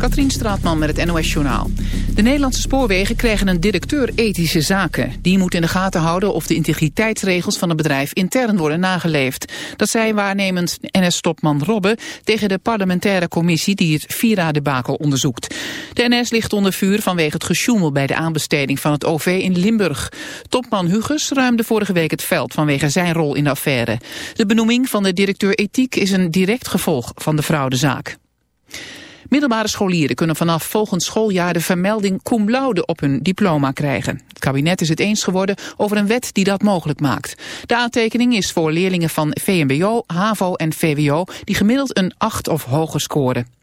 Katrien Straatman met het NOS-journaal. De Nederlandse spoorwegen krijgen een directeur ethische zaken. Die moet in de gaten houden of de integriteitsregels van het bedrijf intern worden nageleefd. Dat zei waarnemend NS-topman Robbe tegen de parlementaire commissie die het Vira-debakel onderzoekt. De NS ligt onder vuur vanwege het gesjoemel bij de aanbesteding van het OV in Limburg. Topman Huges ruimde vorige week het veld vanwege zijn rol in de affaire. De benoeming van de directeur ethiek is een direct gevolg van de fraudezaak. Middelbare scholieren kunnen vanaf volgend schooljaar de vermelding cum laude op hun diploma krijgen. Het kabinet is het eens geworden over een wet die dat mogelijk maakt. De aantekening is voor leerlingen van VMBO, HAVO en VWO die gemiddeld een 8 of hoger scoren.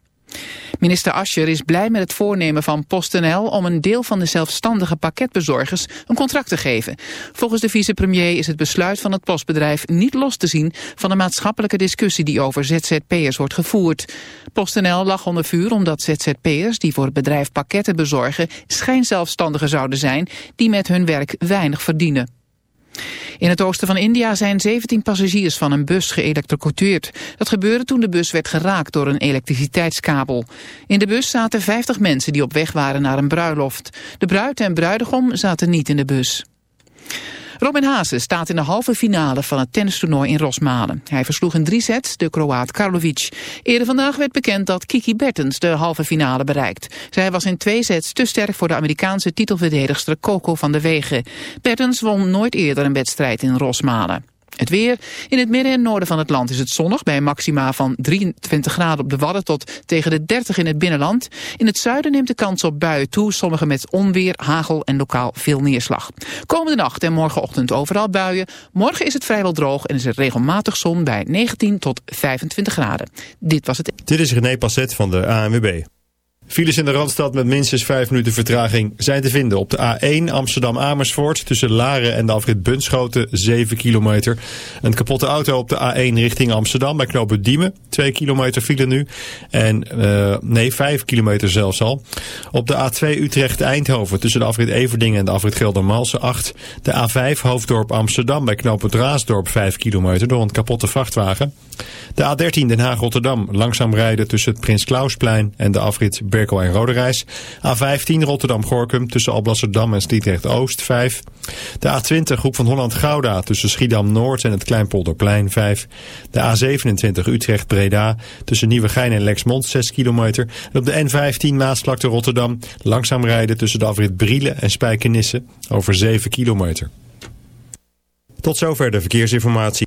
Minister Ascher is blij met het voornemen van PostNL om een deel van de zelfstandige pakketbezorgers een contract te geven. Volgens de vicepremier is het besluit van het postbedrijf niet los te zien van de maatschappelijke discussie die over ZZP'ers wordt gevoerd. PostNL lag onder vuur omdat ZZP'ers die voor het bedrijf pakketten bezorgen schijnzelfstandigen zouden zijn die met hun werk weinig verdienen. In het oosten van India zijn 17 passagiers van een bus geëlectrocuteerd. Dat gebeurde toen de bus werd geraakt door een elektriciteitskabel. In de bus zaten 50 mensen die op weg waren naar een bruiloft. De bruid en bruidegom zaten niet in de bus. Robin Haase staat in de halve finale van het tennistoernooi in Rosmalen. Hij versloeg in drie sets de Kroaat Karlovic. Eerder vandaag werd bekend dat Kiki Bertens de halve finale bereikt. Zij was in twee sets te sterk voor de Amerikaanse titelverdedigster Coco van der Wegen. Bertens won nooit eerder een wedstrijd in Rosmalen. Het weer. In het midden en noorden van het land is het zonnig... bij maxima van 23 graden op de Wadden tot tegen de 30 in het binnenland. In het zuiden neemt de kans op buien toe. Sommige met onweer, hagel en lokaal veel neerslag. Komende nacht en morgenochtend overal buien. Morgen is het vrijwel droog en is er regelmatig zon bij 19 tot 25 graden. Dit was het. Dit is René Passet van de ANWB. Files in de Randstad met minstens 5 minuten vertraging zijn te vinden op de A1 Amsterdam-Amersfoort tussen Laren en de afrit Bunschoten 7 kilometer. Een kapotte auto op de A1 richting Amsterdam bij knooppunt Diemen 2 kilometer file nu en uh, nee 5 kilometer zelfs al. Op de A2 Utrecht-Eindhoven tussen de afrit Everdingen en de afrit Geldermalsen 8. De A5 Hoofddorp Amsterdam bij knooppunt Raasdorp 5 kilometer door een kapotte vrachtwagen. De A13 Den Haag-Rotterdam langzaam rijden tussen het Prins Klausplein en de afrit Berkel Roderijs. A15 Rotterdam-Gorkum tussen Alblasserdam en Sliedrecht-Oost 5. De A20 Hoek van Holland-Gouda tussen Schiedam-Noord en het Kleinpolderplein 5. De A27 Utrecht-Breda tussen Nieuwegein en Lexmond 6 kilometer. En op de N15 Maasvlakte Rotterdam langzaam rijden tussen de afrit Brielen en Spijkenisse over 7 kilometer. Tot zover de verkeersinformatie.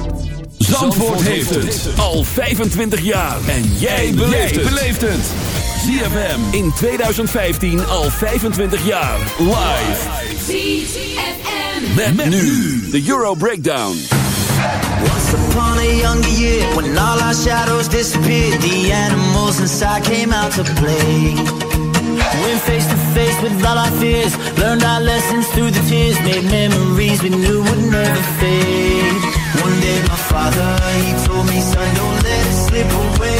Zandvoort heeft het al 25 jaar. En jij beleeft het. ZFM in 2015 al 25 jaar. Live. ZFM. Met, met nu de Euro Breakdown. Once upon a younger year, when all our shadows disappeared, the animals inside came out to play. Went face to face with all our fears, learned our lessons through the tears, made memories we knew would never fade. One day my father, he told me, son, don't let it slip away.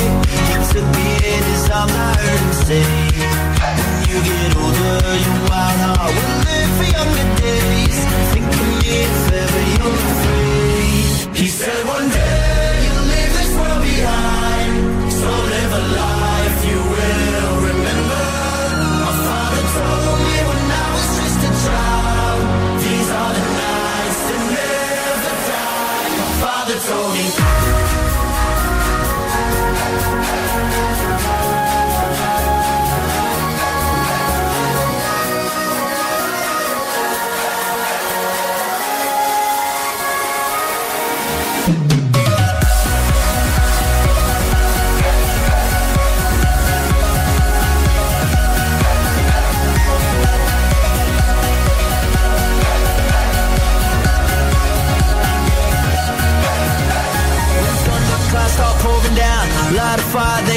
He took me in his arms, I heard him say, when you get older, your wild heart will live for younger days. Think of me if ever you're.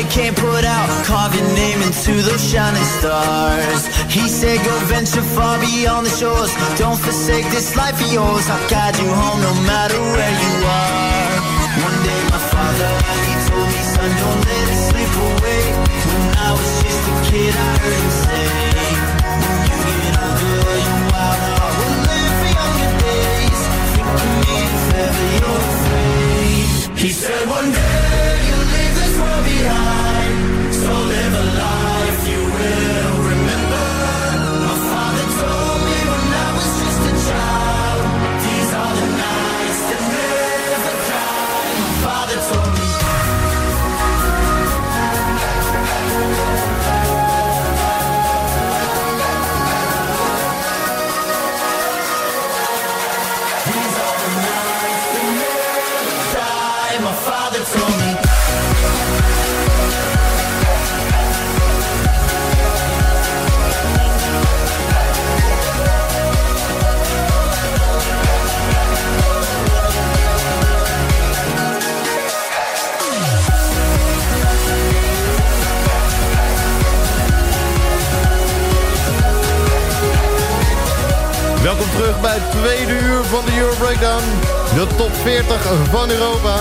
They can't put out. Carve your name into those shining stars. He said, Go venture far beyond the shores. Don't forsake this life of yours. I'll guide you home no matter where you are. One day, my father, he told me, Son, don't let it slip away. When I was just a kid, I heard him say, When you get older, your wild heart will live for younger days. Think of me if ever you're afraid. He said, One day behind. So live a life terug bij het tweede uur van de Euro Breakdown. De top 40 van Europa.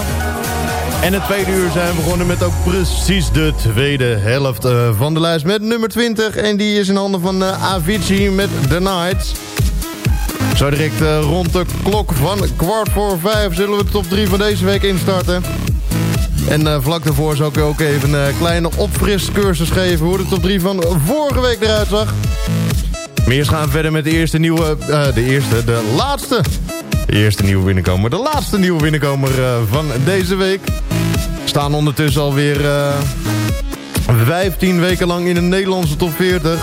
En het tweede uur zijn we begonnen met ook precies de tweede helft eh, van de lijst. Met nummer 20 en die is in handen van eh, Avicii met The Nights. Zo direct eh, rond de klok van kwart voor vijf zullen we de top 3 van deze week instarten. En vlak daarvoor zal ik ook even een kleine opfriscursus geven... hoe de top 3 van vorige week eruit zag. Eerst gaan we verder met de eerste nieuwe... eh, de eerste, de laatste... De eerste nieuwe binnenkomer. De laatste nieuwe binnenkomer eh, van deze week. Staan ondertussen alweer eh 15 weken lang in de Nederlandse top 40.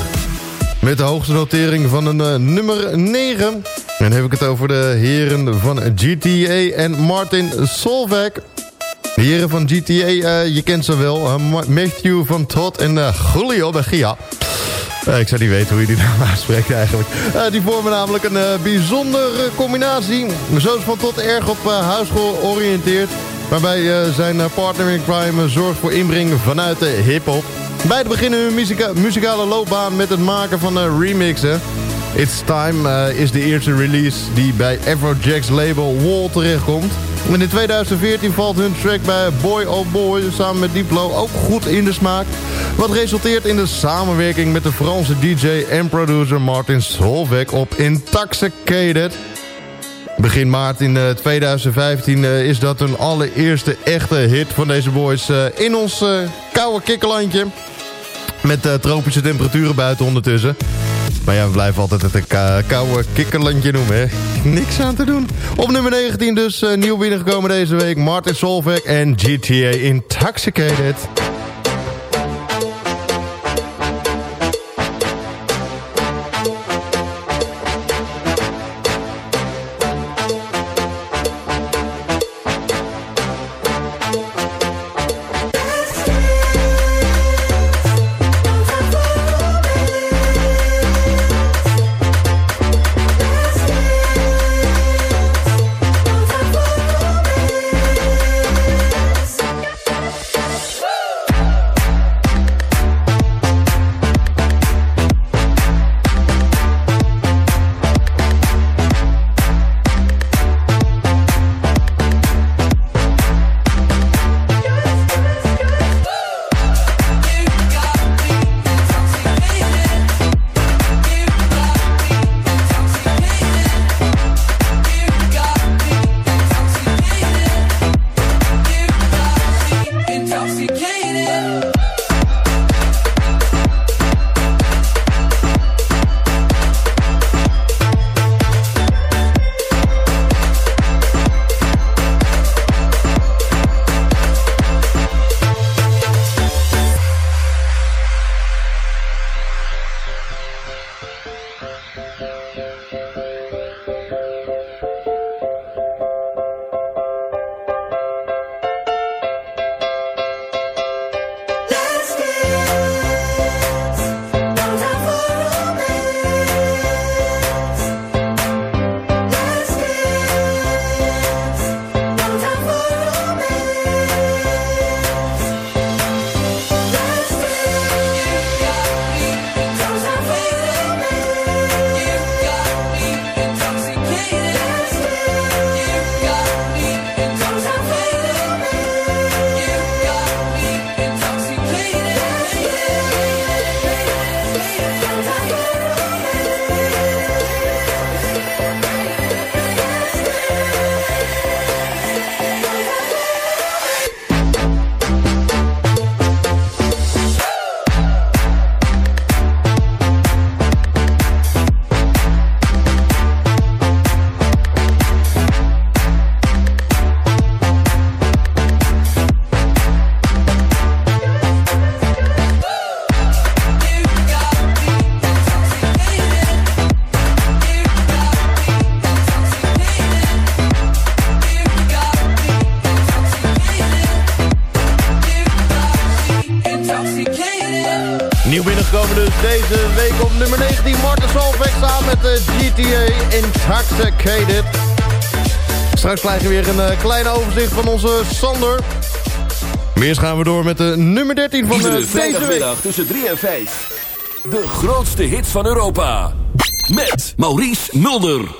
Met de hoogste notering van een nummer 9. En dan heb ik het over de heren van GTA en Martin Solveig. De heren van GTA, je kent ze wel. Ma- Matthew van Todd en Julio Begia. Eh, ik zou niet weten hoe je die naam aanspreekt eigenlijk. Eh, die vormen namelijk een eh, bijzondere combinatie. Zo is Van Todd erg op uh, huisschool oriënteerd. Waarbij zijn partner in crime zorgt voor inbreng vanuit de hip-hop. Beiden beginnen hun muzika muzikale loopbaan met het maken van remixen. It's Time is de eerste release die bij Afrojack's label Wall terechtkomt. En in 2014 valt hun track bij Boy Oh Boy samen met Diplo ook goed in de smaak. Wat resulteert in de samenwerking met de Franse DJ en producer Martin Solveig op Intoxicated. Begin maart in eh, 2015 eh, is dat een allereerste echte hit van deze boys eh, in ons eh, koude kikkerlandje. Met eh, tropische temperaturen buiten ondertussen. Maar ja, we altijd het een ka- koude kikkerlandje noemen, hè. Niks aan te doen. Op nummer 19 dus eh, nieuw binnengekomen deze week. Martin Solveig en GTA Intoxicated. Deze week op nummer 19. Martin Solveig samen met de GTA Intoxicated. Straks krijgen we weer een eh, klein overzicht van onze Sander. Maar eerst gaan we door met de nummer 13 van Iedere de deze week. tussen 3 en 5. De grootste hits van Europa. Met Maurice Mulder.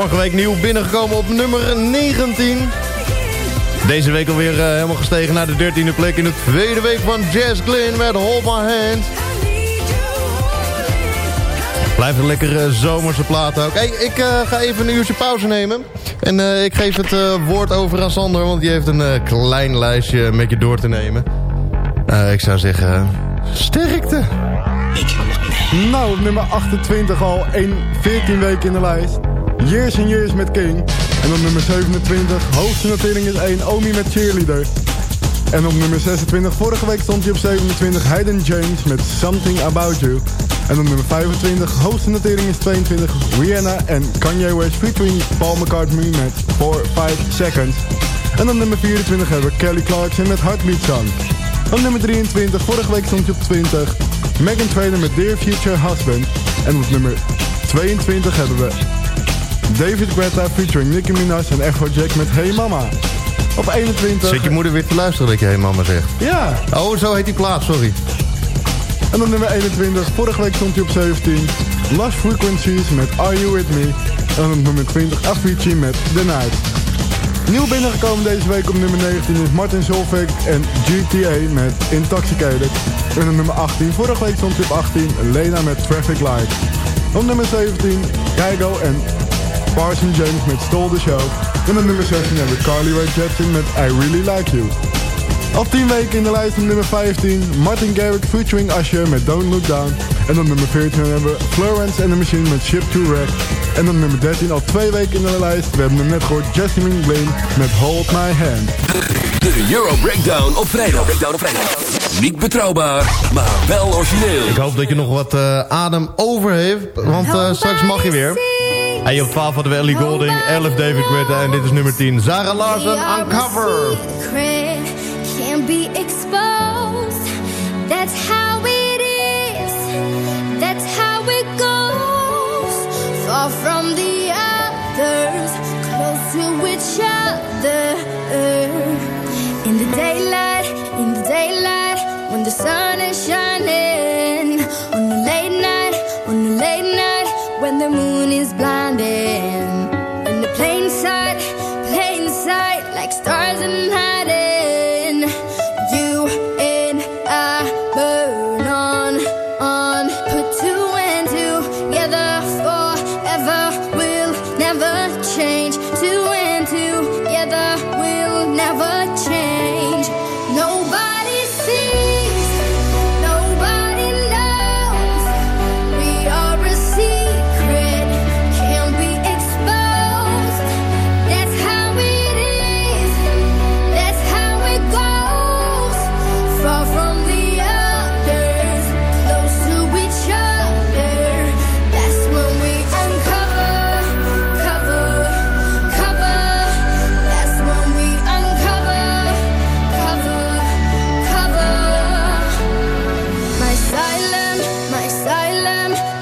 Vorige week nieuw binnengekomen op nummer 19. Deze week alweer eh, helemaal gestegen naar de 13e plek in de tweede week van Jazz Glynn met Hold My Hand. Blijft een lekkere zomerse plaat ook. Hey, ik eh, ga even een uurtje pauze nemen. En eh, ik geef het woord over aan Sander, want die heeft een klein lijstje met je door te nemen. Ik zou zeggen, sterkte. Nou, nummer 28 al 1, 14 weken in de lijst. Years and Years met King. En op nummer 27, hoogste notering is 1, Omi met Cheerleader. En op nummer 26, vorige week stond hij op 27, Hayden James met Something About You. En op nummer 25, hoogste notering is 22, Rihanna en Kanye West featuring Paul McCartney met 4, 5 Seconds. En op nummer 24 hebben we Kelly Clarkson met Heartbeat Song. Op nummer 23, vorige week stond hij op 20, Megan Trainor met Dear Future Husband. En op nummer 22 hebben we David Guetta featuring Nicki Minaj en Afrojack met Hey Mama. Op 21... Zit je moeder weer te luisteren dat je hey mama zegt? Ja, Oh, zo heet die plaat, sorry. En op nummer 21, vorige week stond hij op 17. Lush Frequencies met Are You With Me. En op nummer 20, Avicii met The Night. Nieuw binnengekomen deze week op nummer 19 is Martin Solveig en GTA met Intoxicated. En op nummer 18, vorige week stond hij op 18, Lena met Traffic Light. Op nummer 17, Kygo en Parson James met Stole the Show. En op nummer 16 hebben we Carly Rae Jepsen met I Really Like You. Al 10 weken in de lijst op nummer 15, Martin Garrix featuring Usher met Don't Look Down. En op nummer 14 hebben we Florence and the Machine met Ship to Wreck. En op nummer 13 al twee weken in de lijst, we hebben hem net gehoord, Jasmine Blaine met Hold My Hand. De Euro Breakdown op vrijdag. Breakdown op vrijdag. Niet betrouwbaar, maar wel origineel. Ik hoop dat je nog wat eh, adem over heeft, want eh, straks mag je weer. Je op 12 hadden we Ellie Golding, 11 David Guetta en dit is nummer 10. Sarah Larsen, Uncover. Can't be exposed. That's how it is. That's how it goes. Far from the others, close to each other. In the daylight, in the daylight, when the sun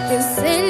can sing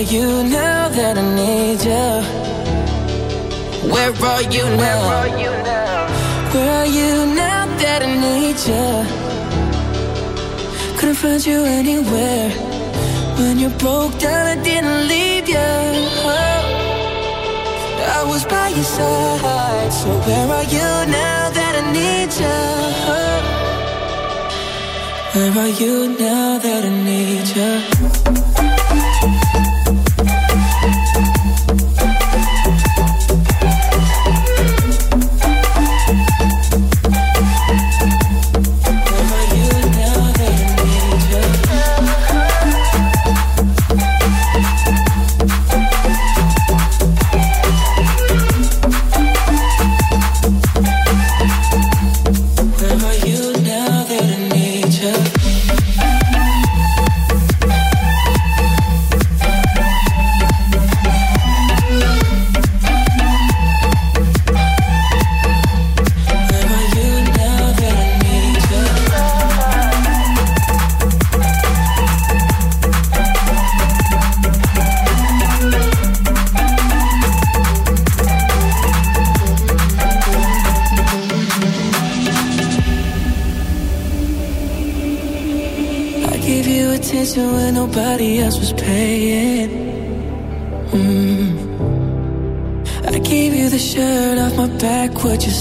are you now that I need you? Where are you now? Where are you now that I need you? Couldn't find you anywhere. When you broke down, I didn't leave you. I was by your side. So where are you now that I need you? Where are you now that I need you?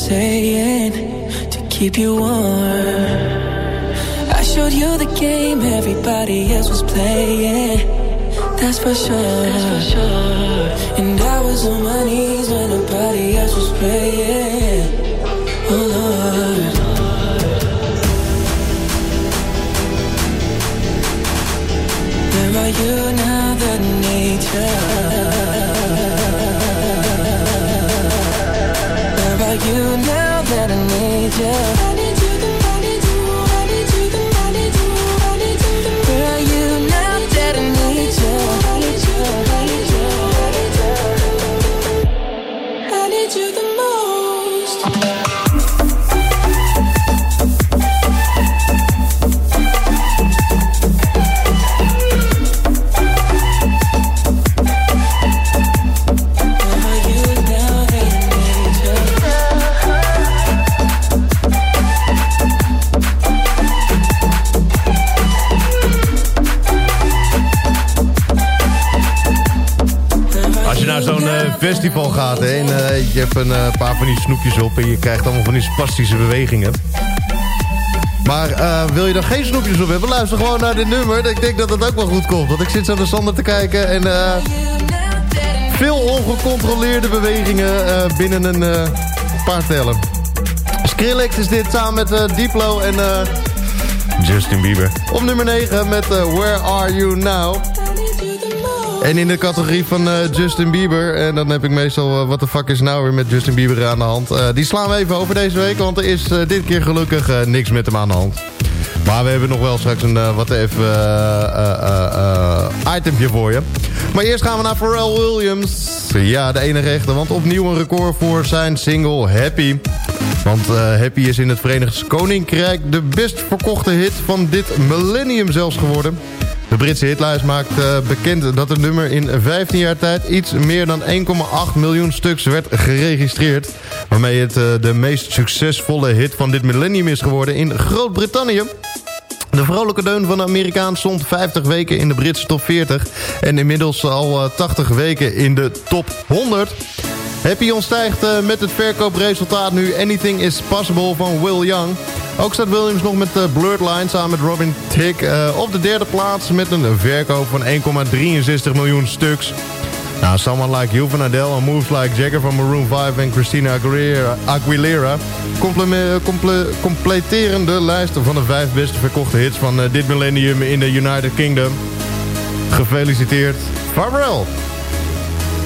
Saying? To keep you warm. I showed you the game everybody else was playing. That's for sure. That's for sure. And I was on my knees when nobody else was praying. Oh Lord. Where are you now that I you? Where are you now that I need you? I need you, festival gaat hè, en eh, je hebt een eh, paar van die snoepjes op... en je krijgt allemaal van die spastische bewegingen. Maar eh, wil je er geen snoepjes op hebben, luister gewoon naar dit nummer. Ik denk dat het ook wel goed komt. Want ik zit zo naar Sander te kijken en... veel ongecontroleerde bewegingen binnen een paar tellen. Skrillex is dit samen met Diplo en Justin Bieber. Op nummer 9 met Where Are You Now... En in de categorie van eh, Justin Bieber... en dan heb ik meestal... eh, wat de fuck is nou weer met Justin Bieber aan de hand... eh, die slaan we even over deze week... want er is eh, dit keer gelukkig eh, niks met hem aan de hand. Maar we hebben nog wel straks een eh, wat even eh, eh, eh, eh, itempje voor je. Maar eerst gaan we naar Pharrell Williams. Ja, de enige echte, want opnieuw een record voor zijn single Happy. Want eh, Happy is in het Verenigd Koninkrijk de best verkochte hit van dit millennium zelfs geworden. De Britse hitlijst maakt eh, bekend dat het nummer in 15 jaar tijd iets meer dan 1,8 miljoen stuks werd geregistreerd. Waarmee het eh, de meest succesvolle hit van dit millennium is geworden in Groot-Brittannië. De vrolijke deun van de Amerikaan stond 50 weken in de Britse top 40... en inmiddels al eh, 80 weken in de top 100. Happy ontstijgt eh, met het verkoopresultaat nu Anything is Possible van Will Young. Ook staat Williams nog met uh, Blurred Line samen met Robin Thicke eh, op de derde plaats... met een verkoop van 1,63 miljoen stuks. Nou, Someone Like You van Adele en Moves Like Jagger van Maroon 5 en Christina Aguilera, Aguilera completeren de lijst van de vijf beste verkochte hits van eh, dit millennium in de United Kingdom. Gefeliciteerd, Pharrell.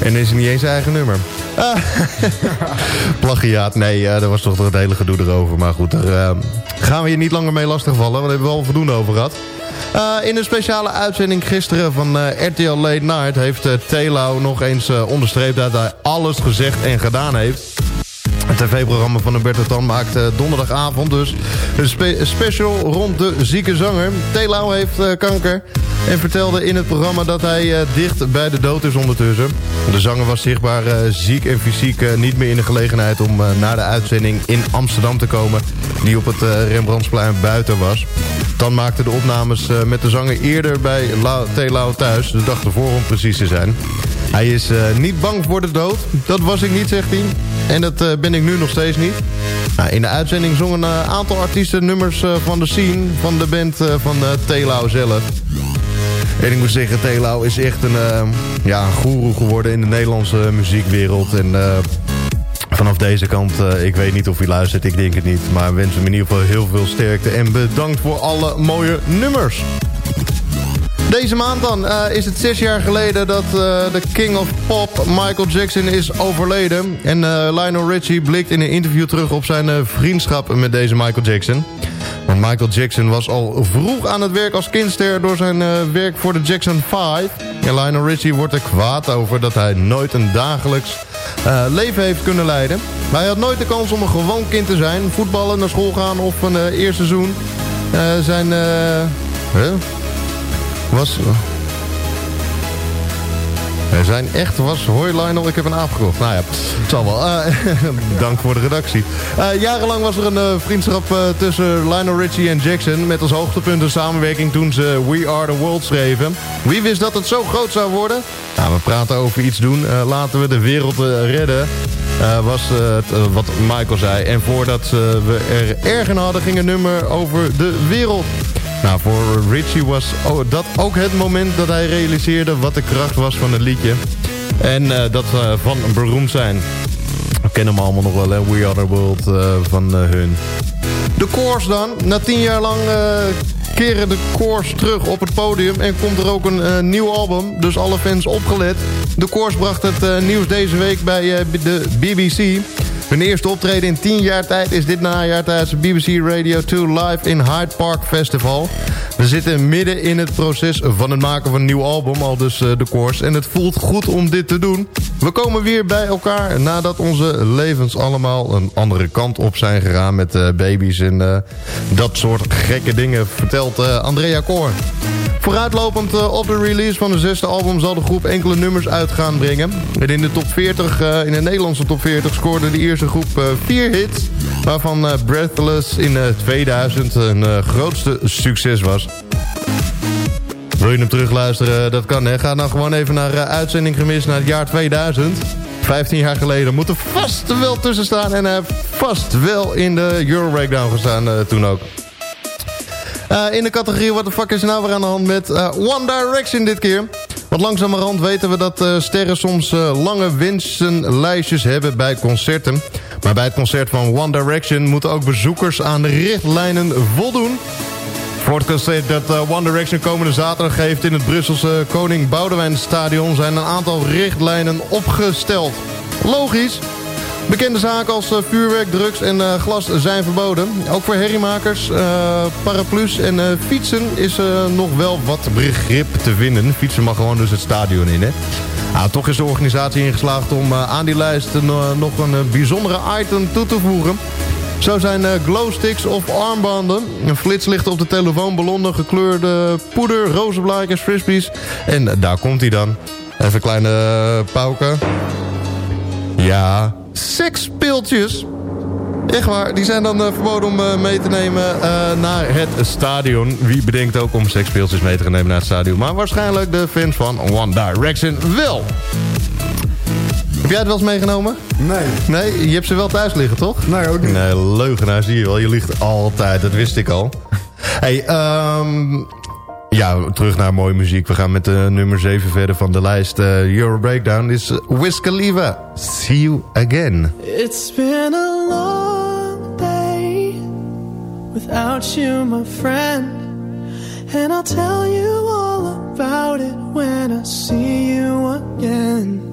En is niet eens zijn eigen nummer. Plagiaat, nee, eh, daar was toch het hele gedoe erover. Maar goed, daar eh, gaan we je niet langer mee lastigvallen, want daar hebben we al voldoende over gehad. Eh, in een speciale uitzending gisteren van RTL Late Night... heeft uh, Telau nog eens onderstreept dat hij alles gezegd en gedaan heeft. Het tv-programma van Humberto Tan maakt eh, donderdagavond dus een spe- special rond de zieke zanger. Telau heeft eh, kanker en vertelde in het programma dat hij eh, dicht bij de dood is ondertussen. De zanger was zichtbaar ziek en fysiek niet meer in de gelegenheid om naar de uitzending in Amsterdam te komen... die op het Rembrandtsplein buiten was. Tan maakte de opnames met de zanger eerder bij Lau- Telau thuis, de dag ervoor om precies te zijn. Hij is eh, niet bang voor de dood. Dat was ik niet, zegt hij. En dat eh, ben ik nu nog steeds niet. Nou, in de uitzending zongen een aantal artiesten nummers eh, van de scene... van de band van Telau zelf. En ik moet zeggen, Telau is echt een, ja, goeroe geworden in de Nederlandse muziekwereld. En vanaf deze kant, ik weet niet of hij luistert, ik denk het niet. Maar wens hem in ieder geval heel veel sterkte. En bedankt voor alle mooie nummers. Deze maand dan eh, is het zes jaar geleden dat eh, de King of Pop Michael Jackson is overleden. En eh, Lionel Richie blikt in een interview terug op zijn vriendschap met deze Michael Jackson. Want Michael Jackson was al vroeg aan het werk als kindster door zijn werk voor de Jackson 5. En Lionel Richie wordt er kwaad over dat hij nooit een dagelijks leven heeft kunnen leiden. Maar hij had nooit de kans om een gewoon kind te zijn. Voetballen, naar school gaan of een eerste seizoen. Zijn... Was... Er zijn echt was... Hoi Lionel, ik heb een aap gekocht. Nou ja, het zal wel. Eh, dank voor de redactie. Eh, jarenlang was er een eh, vriendschap eh, tussen Lionel Richie en Jackson... met als hoogtepunt een samenwerking toen ze We Are The World schreven. Wie wist dat het zo groot zou worden? Nou, we praten over iets doen. Eh, laten we de wereld eh, redden. eh, was eh, eh, wat Michael zei. En voordat eh, we er erg in hadden, ging een nummer over de wereld. Nou, voor Richie was dat ook het moment dat hij realiseerde wat de kracht was van het liedje. En eh, dat we van beroemd zijn. We kennen hem allemaal nog wel, hè? We Are The World eh, van eh, hun. De Course dan. Na tien jaar lang keren de Course terug op het podium. En komt er ook een nieuw album. Dus alle fans opgelet. De Course bracht het nieuws deze week bij de BBC. Hun eerste optreden in 10 jaar tijd is dit najaar tijdens de BBC Radio 2 live in Hyde Park Festival. We zitten midden in het proces van het maken van een nieuw album, al dus eh, de course. En het voelt goed om dit te doen. We komen weer bij elkaar nadat onze levens allemaal een andere kant op zijn gegaan met eh, baby's en eh, dat soort gekke dingen, vertelt Andrea Koor. Vooruitlopend op de release van de zesde album zal de groep enkele nummers uit gaan brengen. En in de top 40, eh, in de Nederlandse top 40, scoorde de eerste groep vier hits. Waarvan Breathless in eh, 2000 een grootste succes was. Wil je hem terugluisteren? Dat kan hè. Ga dan gewoon even naar eh, uitzending gemist naar het jaar 2000. 15 jaar geleden moet er vast wel tussen staan. En hij vast wel in de Euro Breakdown gestaan eh, toen ook. Eh, in de categorie What the fuck is nou weer aan de hand met One Direction dit keer. Want langzamerhand weten we dat sterren soms lange wensenlijstjes hebben bij concerten. Maar bij het concert van One Direction moeten ook bezoekers aan de richtlijnen voldoen. Voor het dat eh, One Direction komende zaterdag geeft in het Brusselse Koning Boudewijn Stadion zijn een aantal richtlijnen opgesteld. Logisch. Bekende zaken als eh, vuurwerk, drugs en eh, glas zijn verboden. Ook voor herriemakers, paraplu's en fietsen is nog wel wat begrip te vinden. Fietsen mag gewoon dus het stadion in, hè. Nou, toch is de organisatie ingeslaagd om aan die lijst nog een bijzondere item toe te voegen. Zo zijn eh, glowsticks of armbanden, een flitslicht op de telefoon, ballonnen, gekleurde poeder, rozenblaadjes, frisbees. En eh, daar komt hij dan. Even kleine uh, pauken. Ja, seksspeeltjes. Echt waar, die zijn dan eh, verboden om eh, mee te nemen eh, naar het stadion. Wie bedenkt ook om seksspeeltjes mee te gaan nemen naar het stadion. Maar waarschijnlijk de fans van One Direction wel. Heb jij het wel eens meegenomen? Nee. Nee, je hebt ze wel thuis liggen, toch? Nee, ook niet. Nee, leugenaar zie je wel. Je ligt altijd, dat wist ik al. hey, ehm ja, terug naar mooie muziek. We gaan met de nummer 7 verder van de lijst. Uh, Euro Breakdown is Wiz Khalifa. See you again. It's been a long day without you, my friend. And I'll tell you all about it when I see you again.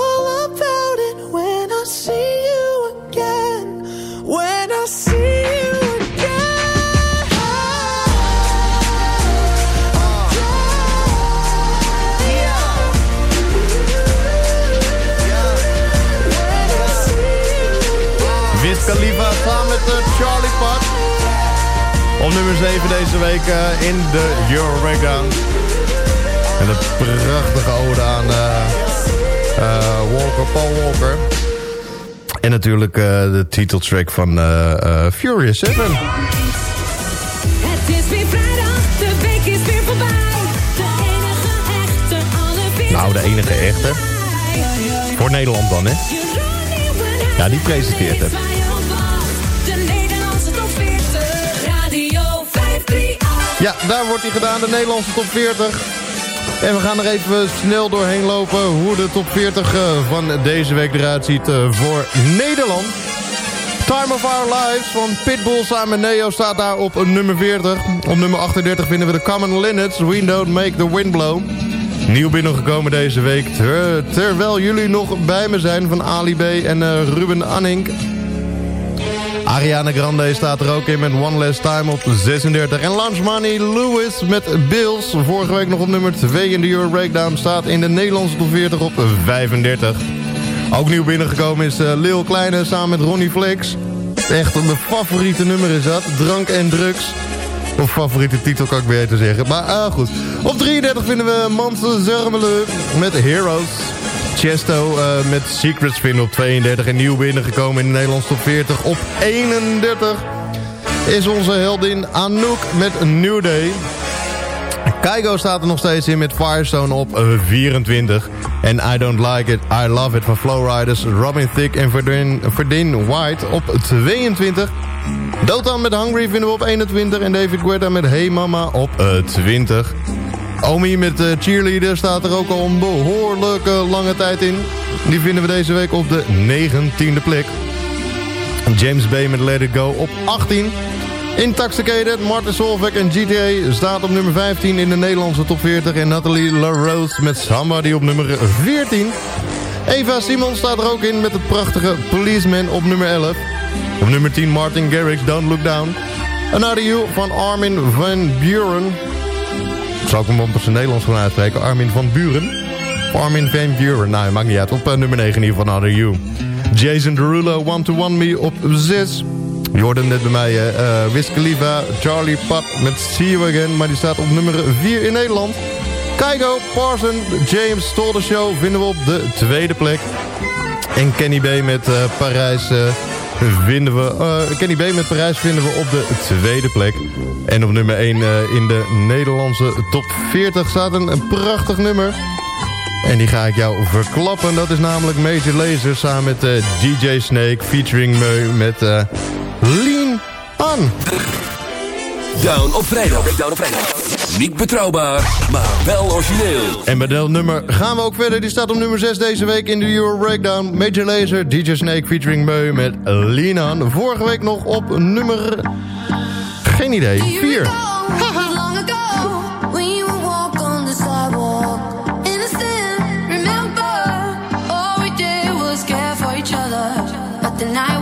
Op nummer 7 deze week eh, in de Euro Breakdown. En een prachtige ode aan eh, eh, Walker, Paul Walker. En natuurlijk de titeltrack van Furious 7. Het is weer vrijdag, de week is weer voorbij. De enige echte, alle vier Nou, de enige echte. Voor Nederland dan, hè? Ja, die presenteert het. Ja, daar wordt hij gedaan, de Nederlandse top 40. En we gaan er even snel doorheen lopen hoe de top 40 eh, van deze week eruit ziet eh, voor Nederland. Time of Our Lives van Pitbull samen met Neo staat daar op nummer 40. Op nummer 38 vinden we de Common Linnets, We Don't Make the Wind Blow. Nieuw binnengekomen deze week, ter- terwijl jullie nog bij me zijn van Ali B en eh, Ruben Anning. Ariana Grande staat er ook in met One Less Time op 36. En Lunch Money Lewis met Bills. Vorige week nog op nummer 2 in de Euro Breakdown. Staat in de Nederlandse top 40 op 35. Ook nieuw binnengekomen is eh, Lil Kleine samen met Ronnie Flex. Echt mijn favoriete nummer is dat. Drank en drugs. Of favoriete titel kan ik beter zeggen. Maar ah, goed. Op 33 vinden we Manse Zermelo met Heroes. Chesto eh, met Secrets vinden op 32 en nieuw binnengekomen in de Nederlandse top 40. Op 31 is onze heldin Anouk met New Day. Keigo staat er nog steeds in met Firestone op eh, 24. En I Don't Like It, I Love It van Flowriders, Robin Thicke en Verdin, Verdin White op 22. Dotan met Hungry vinden we op 21 en David Guetta met Hey Mama op eh, 20. Omi met eh, Cheerleader staat er ook al een behoorlijke lange tijd in. Die vinden we deze week op de 19e plek. James Bay met Let It Go op 18. Intoxicated, Martin Solveig en GTA staat op nummer 15 in de Nederlandse top 40. En Nathalie LaRose met Somebody op nummer 14. Eva Simon staat er ook in met het prachtige Policeman op nummer 11. Op nummer 10 Martin Garrix, Don't Look Down. Another You van Armin van Buren. Zou ik hem op zijn Nederlands gaan uitspreken? Armin van Buren? Armin van Buren? Nou, maakt niet uit. Op eh, nummer 9 in ieder geval Another You. Jason Derulo, One to One Me op 6. Je hoorde net bij mij, uh, Wiz Khalifa, Charlie Pat met See You Again. Maar die staat op nummer 4 in Nederland. Kygo, Parson, James Stole the Show vinden we op de tweede plek. En Kenny B met uh, Parijs vinden we... Uh, Kenny B met Parijs vinden we op de tweede plek. En op nummer 1 in de Nederlandse top 40 staat een, prachtig nummer. En die ga ik jou verklappen. Dat is namelijk Major Lazer samen met DJ Snake featuring Meu met Lean On. Down op vrijdag. Down op vrijdag. Niet betrouwbaar, maar wel origineel. En met dat nummer gaan we ook verder. Die staat op nummer 6 deze week in de Euro Breakdown. Major Lazer, DJ Snake featuring Meu met Lean On. Vorige week nog op nummer... Geen idee, 4. The night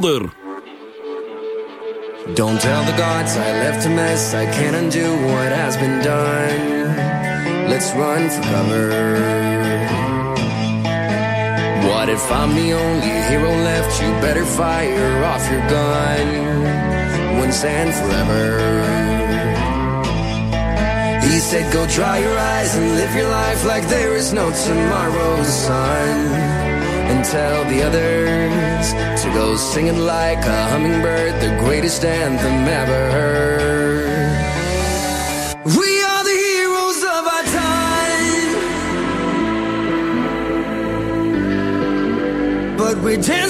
Don't tell the gods I left a mess. I can't undo what has been done. Let's run for cover. What if I'm the only hero left? You better fire off your gun once and forever. He said, Go dry your eyes and live your life like there is no tomorrow, son. And tell the others to go singing like a hummingbird, the greatest anthem ever heard. We are the heroes of our time, but we're dancing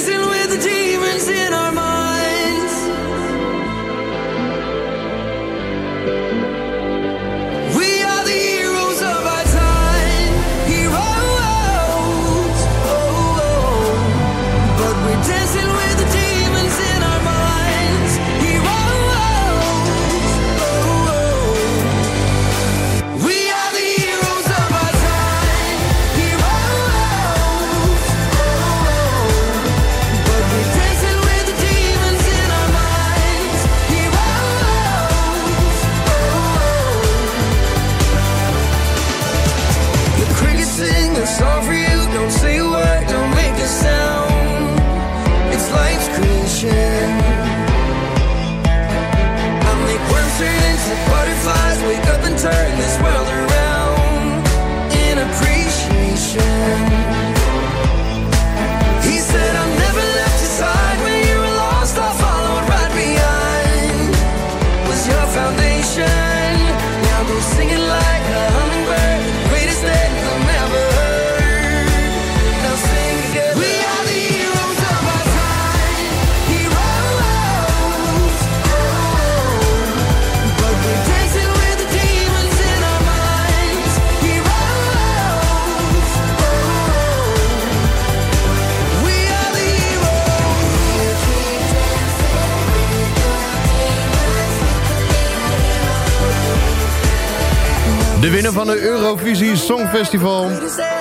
Songfestival.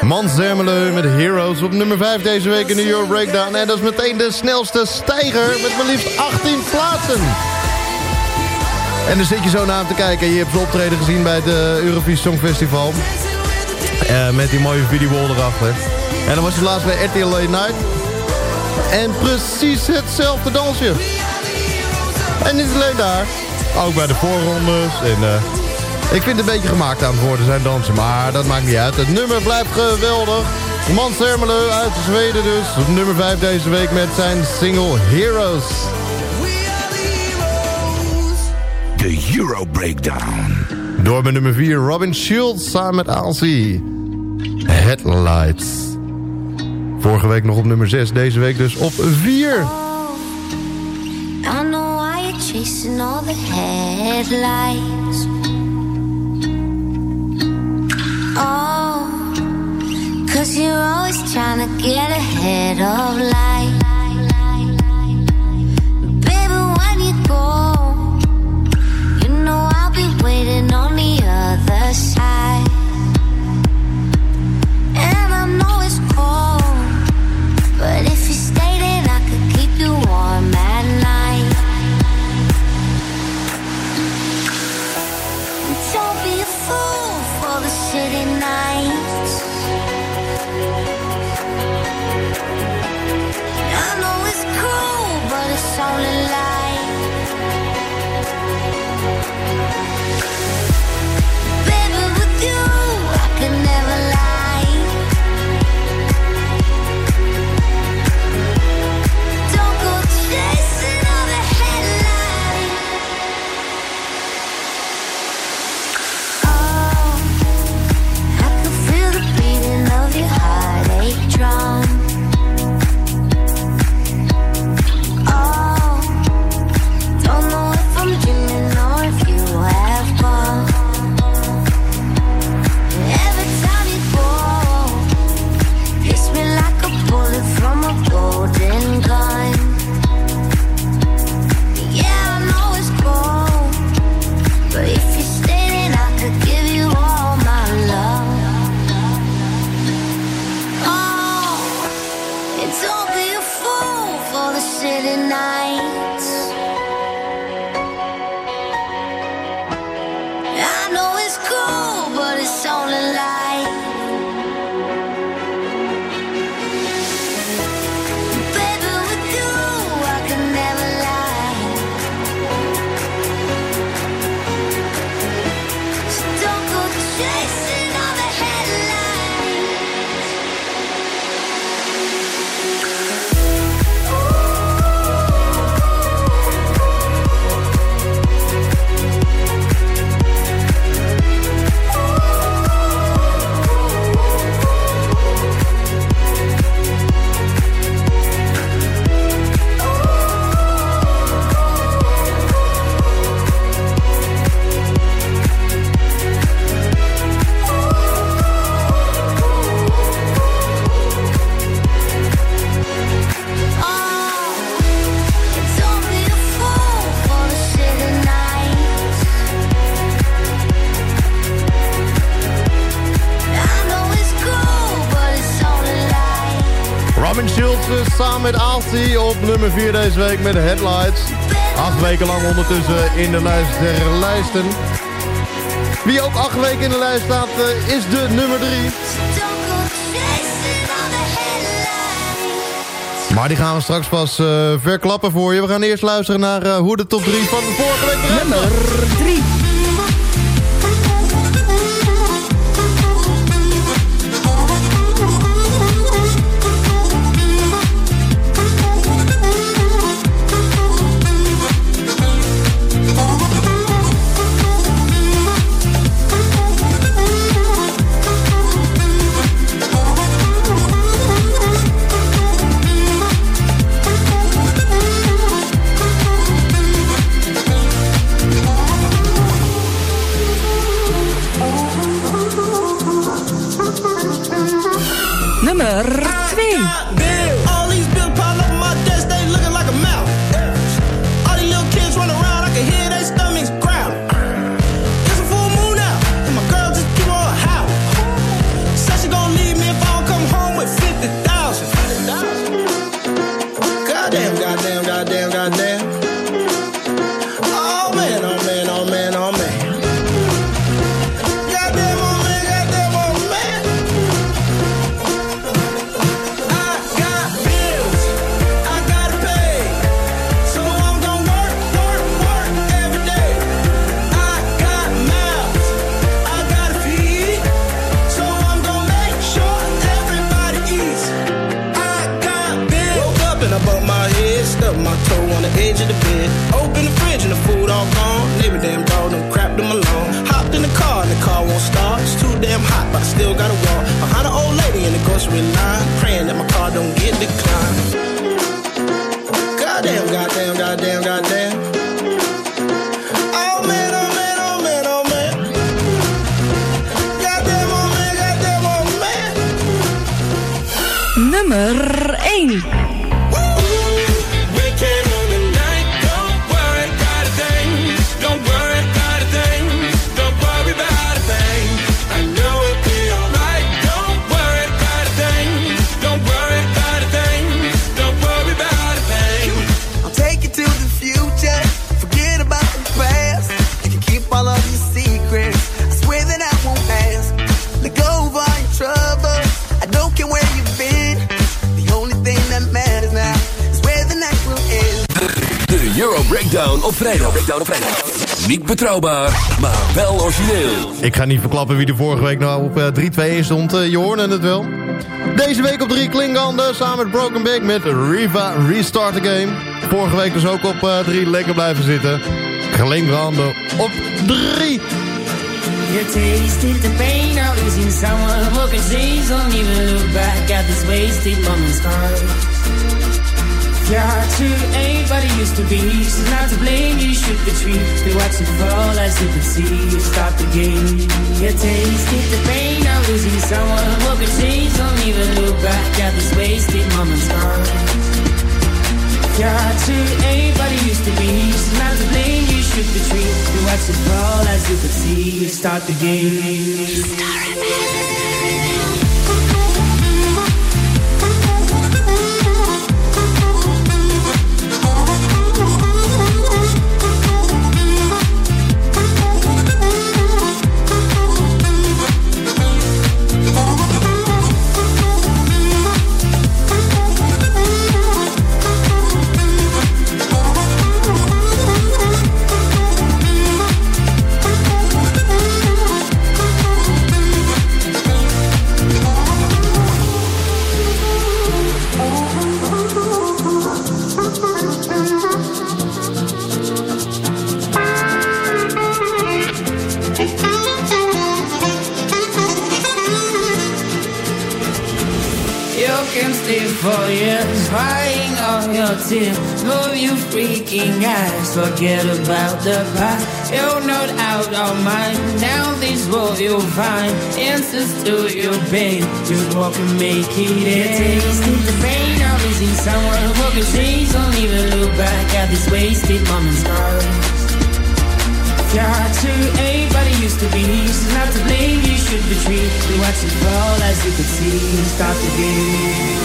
Mans met Heroes op nummer 5 deze week in de Euro Breakdown. En dat is meteen de snelste stijger met maar liefst 18 plaatsen. En dan zit je zo naar hem te kijken. Je hebt zijn optreden gezien bij het Eurovisie Songfestival. Eh, met die mooie videowall erachter. En dan was hij laatst bij RTL Night. En precies hetzelfde dansje. En niet alleen daar. Ook bij de voorrondes. En eh, ik vind het een beetje gemaakt aan het worden zijn dansen. Maar dat maakt niet uit. Het nummer blijft geweldig. Mans Hermelo uit Zweden dus. Op nummer 5 deze week met zijn single Heroes. De Euro Breakdown. Door met nummer 4 Robin Schultz samen met Alcy. Headlights. Vorige week nog op nummer 6. Deze week dus op 4. I know why you're chasing all the headlights. Oh, cause you're always trying to get ahead of life. Samen met Alcy op nummer 4 deze week met Headlights. Acht weken lang ondertussen in de lijst der lijsten. Wie ook acht weken in de lijst staat eh, is de nummer 3. Don't go chasing all the headlights. Maar die gaan we straks pas eh, verklappen voor je. We gaan eerst luisteren naar eh, hoe de top 3 van de vorige week. Nummer 3. Op. Niet betrouwbaar, maar wel origineel. Ik ga niet verklappen wie de vorige week nou op eh, 3-2 stond. Eh, je hoorde het wel. Deze week op 3 Klingander samen met Broken Big met Riva Restart the Game. Vorige week dus ook op 3 lekker blijven zitten. Klingander op 3. You tasted the pain of losing someone who could change. Don't even look back at this wasted moment's time. Heart to anybody used to be. She's not to blame, you should retreat. They watch it fall as you could see. You stop the game. You tasted the pain of losing someone could change. Don't even look back at this wasted moment's time. Heart to anybody used to be. She's not to blame, you should retreat. You watch it fall as you could see. You start the game. You crying all your tears. Move you freaking eyes, forget about the past. You're not out of mind. Now this world you'll find answers to your pain. Just walk and make it end. Tasted the pain of losing someone who can change. Don't even look back at this wasted moment's. Your heart to anybody used to be. She's not to blame, you should retreat. We watch it fall as you could see. Stop the game.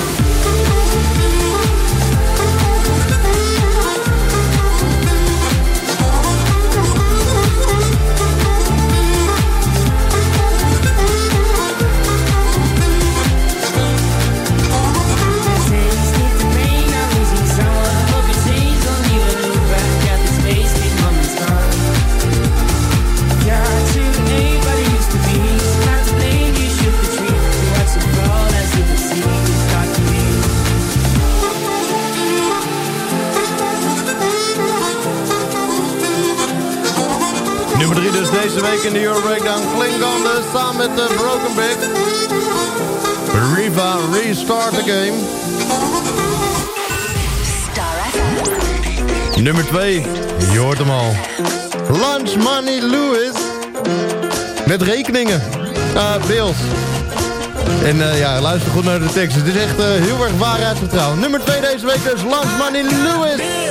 week in de Euro Breakdown. on the samen met de Broken Big. Riva, restart the game. Nummer 2, je hoort hem al. Lunch Money Lewis. Met rekeningen. Uh, bills. En uh, ja, luister goed naar de tekst. Het is echt eh, heel erg waarheidsgetrouw. Nummer 2 deze week dus Lunch Money Lewis.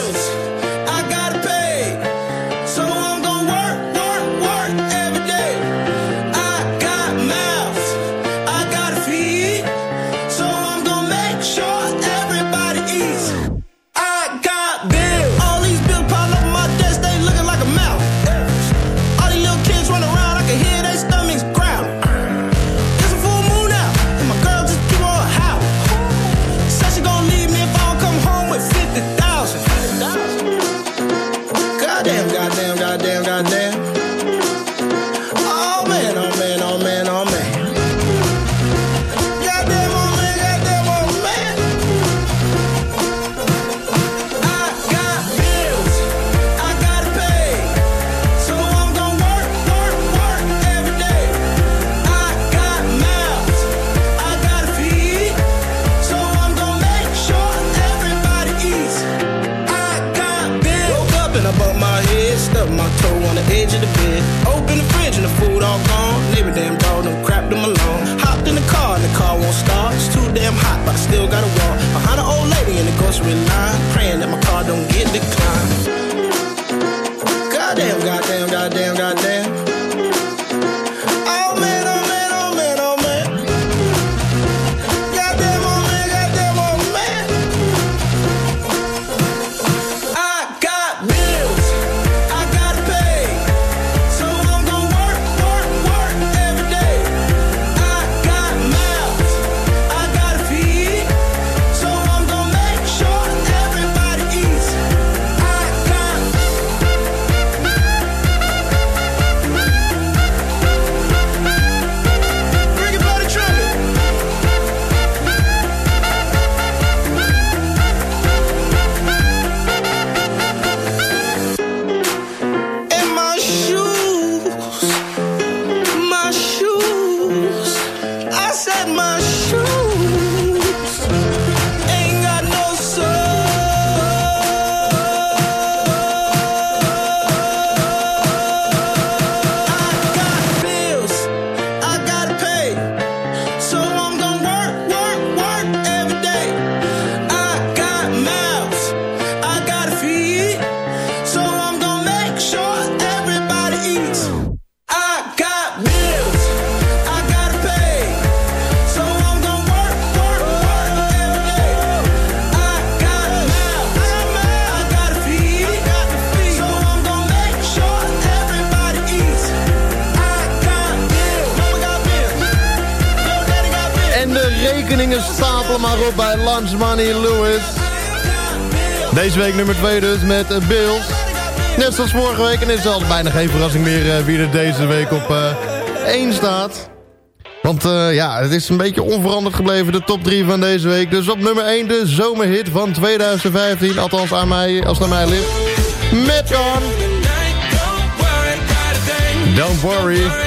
week nummer 2 dus met uh, Bills. Net zoals vorige week. En is altijd bijna geen verrassing meer eh, wie er deze week op eh, 1 staat. Want ja, het is een beetje onveranderd gebleven, de top 3 van deze week. Dus op nummer 1 de zomerhit van 2015. Althans, aan mij, als het naar mij ligt. Met Don't worry.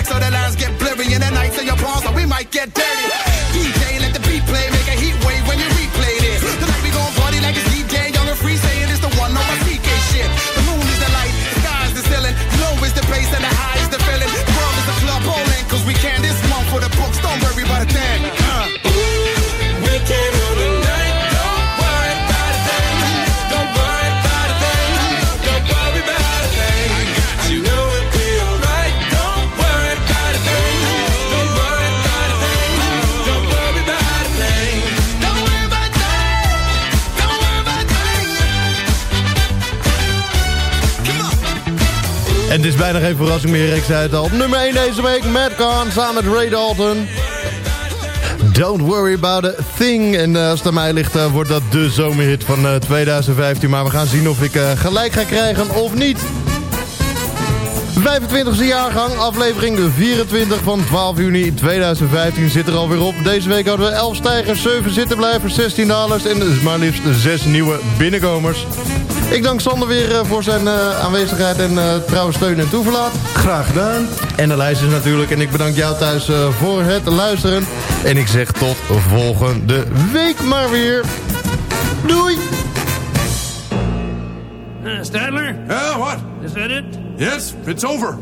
So the lines get blurry. And the nights in your palms, so we might get dirty. Het is bijna geen verrassing meer, ik zei het al. Op nummer 1 deze week, Matt Kahn samen met Ray Dalton. Don't worry about a thing. En eh, als het aan mij ligt, eh, wordt dat de zomerhit van eh, 2015. Maar we gaan zien of ik eh, gelijk ga krijgen of niet. 25e jaargang, aflevering 24 van 12 juni 2015 zit er alweer op. Deze week hadden we 11 stijgers, 7 zittenblijvers, 16 dalers en dus maar liefst 6 nieuwe binnenkomers. Ik dank Sander weer eh, voor zijn eh, aanwezigheid en eh, trouwe steun en toeverlaat. Graag gedaan. En de lijst is natuurlijk. En ik bedank jou thuis eh, voor het luisteren. En ik zeg tot volgende week maar weer. Doei! Uh, Stadler? Yeah, what? Is that it? Yes, it's over.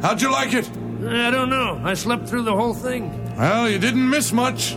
How'd you like it? I don't know. I slept through the whole thing. Well, you didn't miss much.